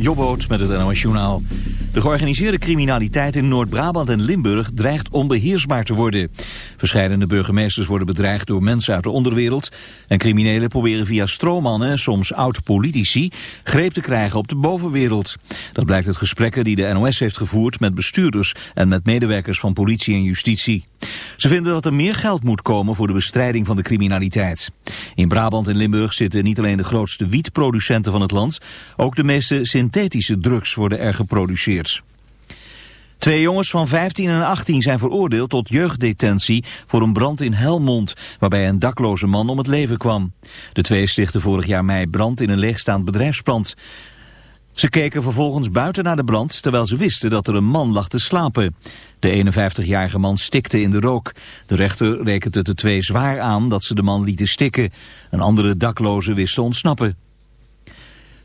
Jobboot met het NOS Journaal. De georganiseerde criminaliteit in Noord-Brabant en Limburg dreigt onbeheersbaar te worden. Verscheidene burgemeesters worden bedreigd door mensen uit de onderwereld... en criminelen proberen via stroommannen, soms oud-politici... greep te krijgen op de bovenwereld. Dat blijkt uit gesprekken die de NOS heeft gevoerd met bestuurders... en met medewerkers van politie en justitie. Ze vinden dat er meer geld moet komen voor de bestrijding van de criminaliteit. In Brabant en Limburg zitten niet alleen de grootste wietproducenten van het land... ook de meeste synthetische drugs worden er geproduceerd. Twee jongens van 15 en 18 zijn veroordeeld tot jeugddetentie voor een brand in Helmond, waarbij een dakloze man om het leven kwam. De twee stichten vorig jaar mei brand in een leegstaand bedrijfspand. Ze keken vervolgens buiten naar de brand, terwijl ze wisten dat er een man lag te slapen. De 51-jarige man stikte in de rook. De rechter rekent het de twee zwaar aan dat ze de man lieten stikken. Een andere dakloze wist te ontsnappen.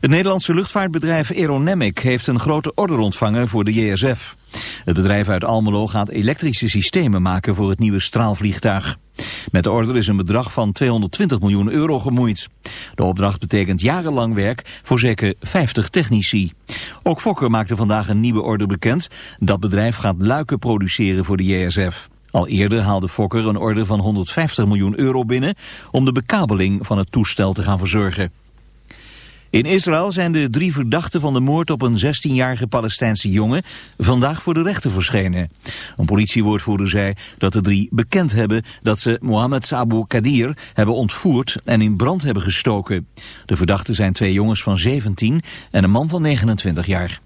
Het Nederlandse luchtvaartbedrijf Aeronamic heeft een grote order ontvangen voor de JSF. Het bedrijf uit Almelo gaat elektrische systemen maken voor het nieuwe straalvliegtuig. Met de order is een bedrag van 220 miljoen euro gemoeid. De opdracht betekent jarenlang werk voor zeker 50 technici. Ook Fokker maakte vandaag een nieuwe order bekend. Dat bedrijf gaat luiken produceren voor de JSF. Al eerder haalde Fokker een order van 150 miljoen euro binnen... om de bekabeling van het toestel te gaan verzorgen. In Israël zijn de drie verdachten van de moord op een 16-jarige Palestijnse jongen vandaag voor de rechter verschenen. Een politiewoordvoerder zei dat de drie bekend hebben dat ze Mohammed Abu Kadir hebben ontvoerd en in brand hebben gestoken. De verdachten zijn twee jongens van 17 en een man van 29 jaar.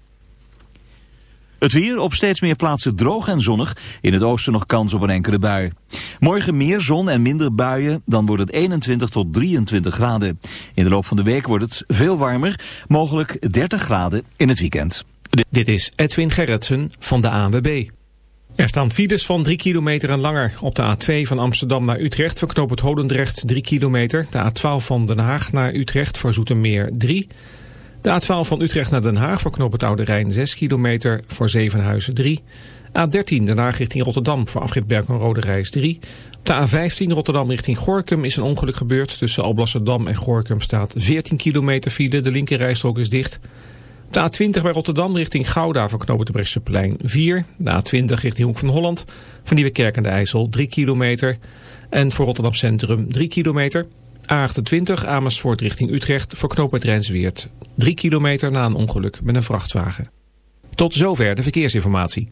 Het weer op steeds meer plaatsen droog en zonnig. In het oosten nog kans op een enkele bui. Morgen meer zon en minder buien. Dan wordt het 21 tot 23 graden. In de loop van de week wordt het veel warmer. Mogelijk 30 graden in het weekend. Dit is Edwin Gerritsen van de ANWB. Er staan files van 3 kilometer en langer. Op de A2 van Amsterdam naar Utrecht verknoopt het Hodendrecht 3 kilometer. De A12 van Den Haag naar Utrecht voor Zoetermeer 3 de A12 van Utrecht naar Den Haag voor knoop het Oude Rijn 6 kilometer voor Zevenhuizen 3. A13 Den Haag richting Rotterdam voor afrit Rode Reis 3. Op de A15 Rotterdam richting Gorkum is een ongeluk gebeurd. Tussen Alblasserdam en Gorkum staat 14 kilometer file. De linkerrijstrook is dicht. Op de A20 bij Rotterdam richting Gouda voor knopen de Bresseplein 4. De A20 richting Hoek van Holland van Nieuwekerk aan de IJssel 3 kilometer. En voor Rotterdam Centrum 3 kilometer. A28 Amersfoort richting Utrecht voor knooppunt Rijnsweert. 3 kilometer na een ongeluk met een vrachtwagen. Tot zover de verkeersinformatie.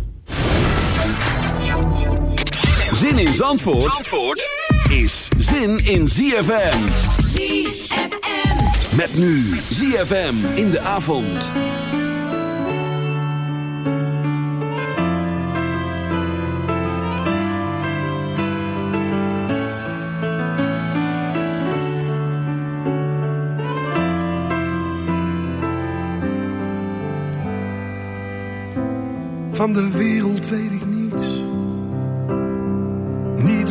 Zin in Zandvoort, Zandvoort is zin in ZFM. ZFM. Met nu ZFM in de avond. Van de wereld weet ik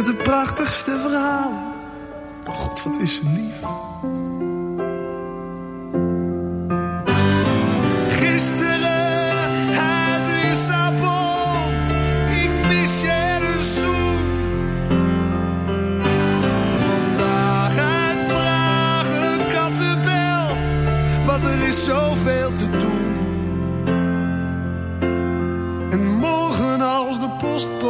Met de prachtigste verhalen. Oh God, wat is ze lief. Gisteren uit Lissabon. Ik mis je een zoen. Vandaag uit Praag een kattenbel. Want er is zoveel te doen. En morgen als de postbode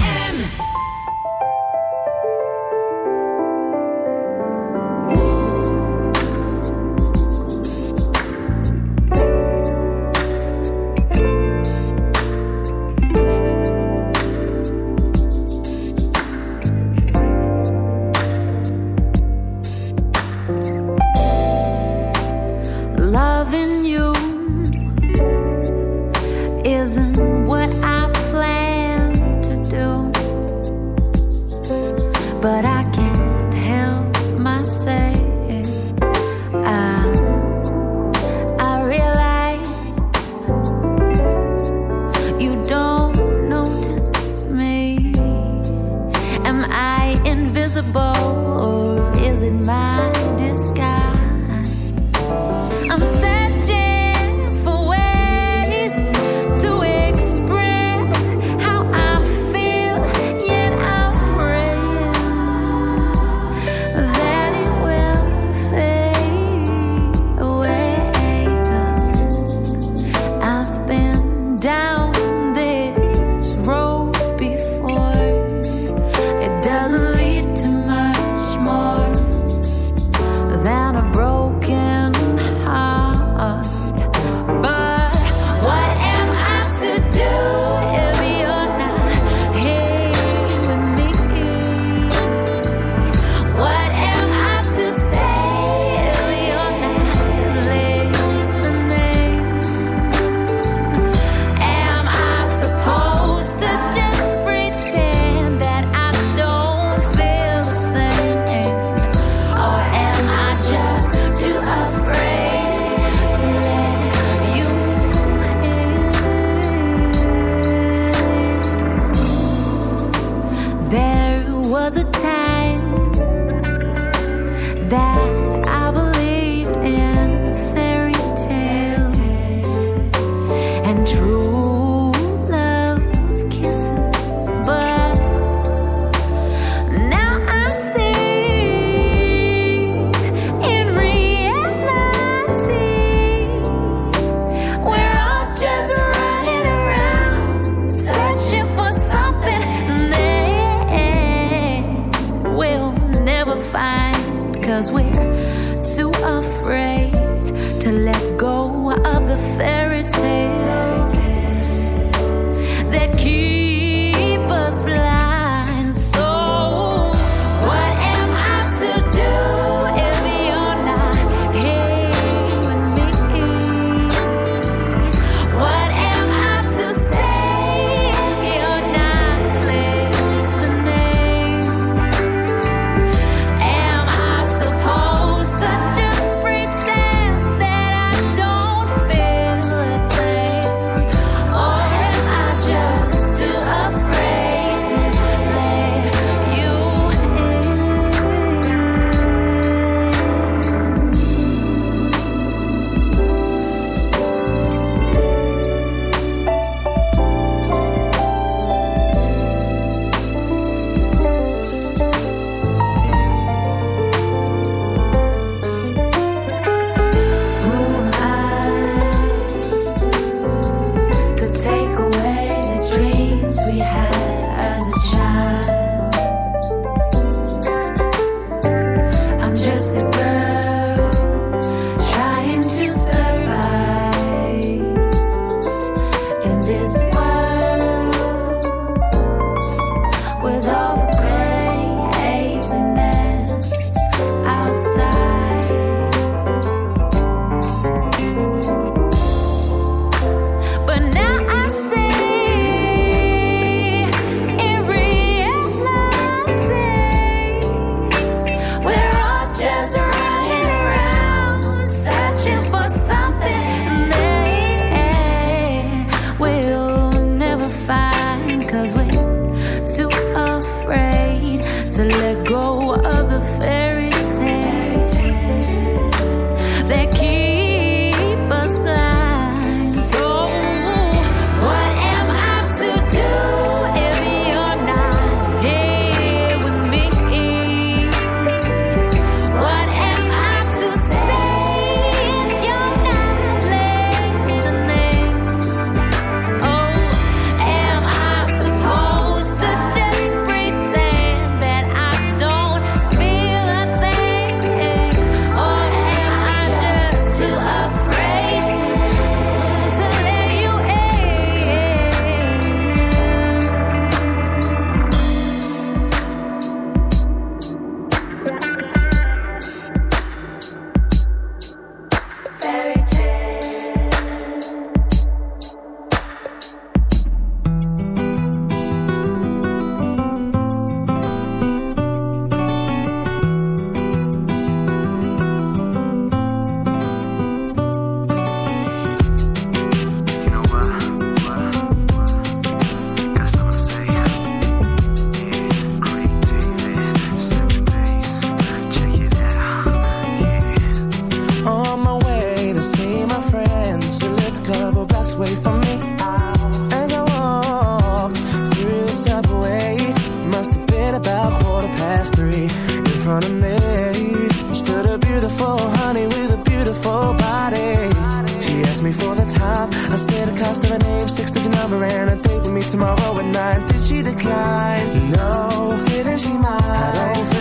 Put your number and a date with me tomorrow at 9. Did she decline? No. Didn't she mind?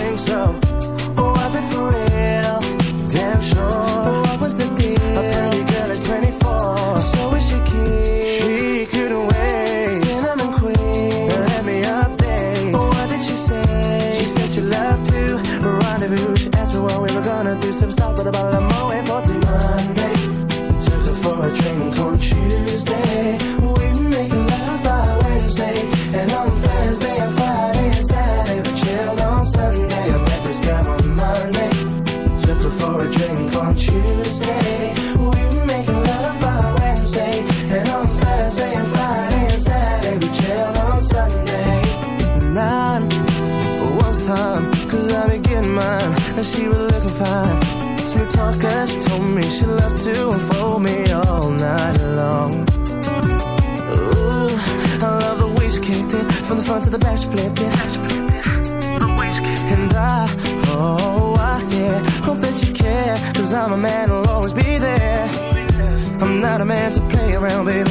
to unfold me all night long. Ooh, I love the way she kicked it from the front to the back, she flipped it. And I, oh, I, yeah, hope that you care, cause I'm a man who'll always be there. I'm not a man to play around, baby.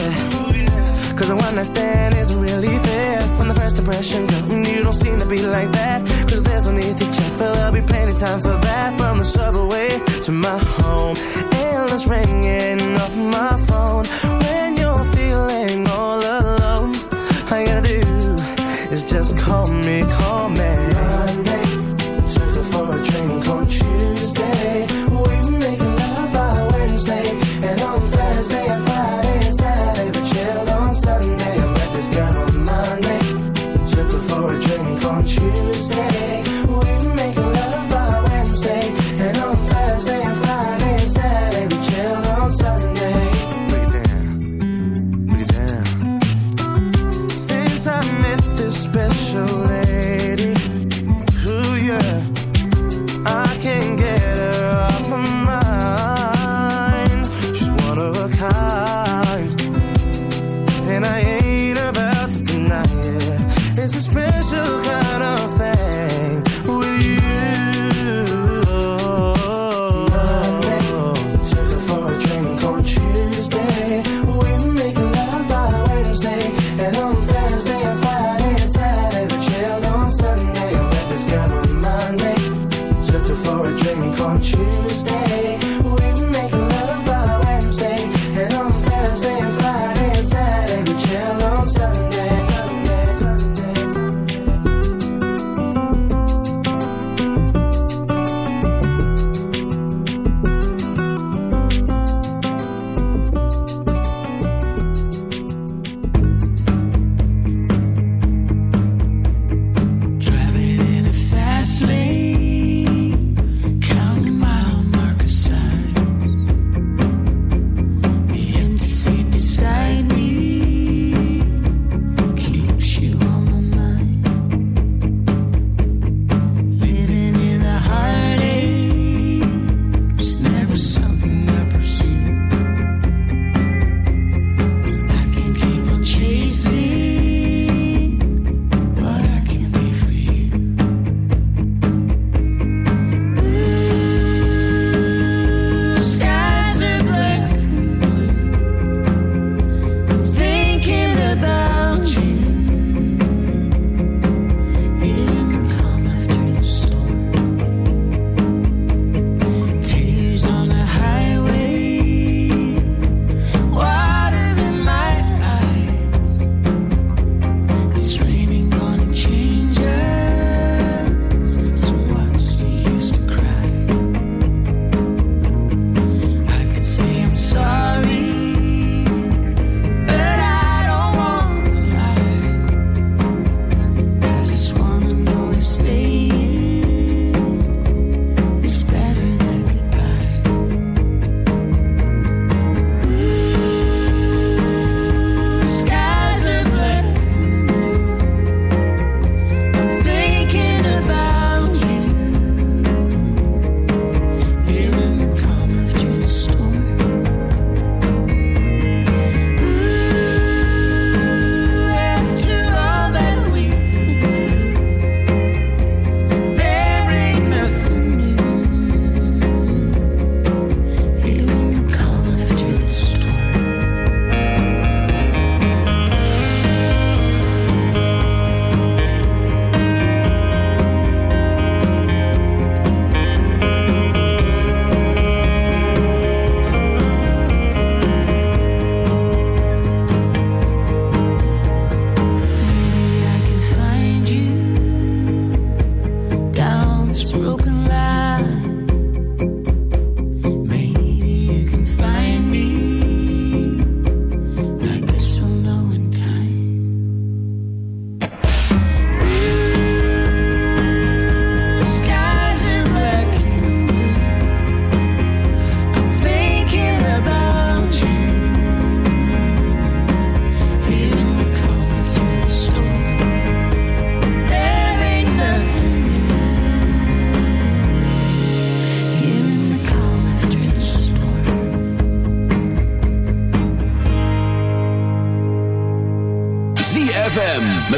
'Cause the one night stand isn't really fair. From the first impression, you don't seem to be like that. Cause there's no need to check, but there'll be plenty time for that. From the subway to my home is ringing off my phone. When you're feeling all alone, all you gotta do is just call me, call me.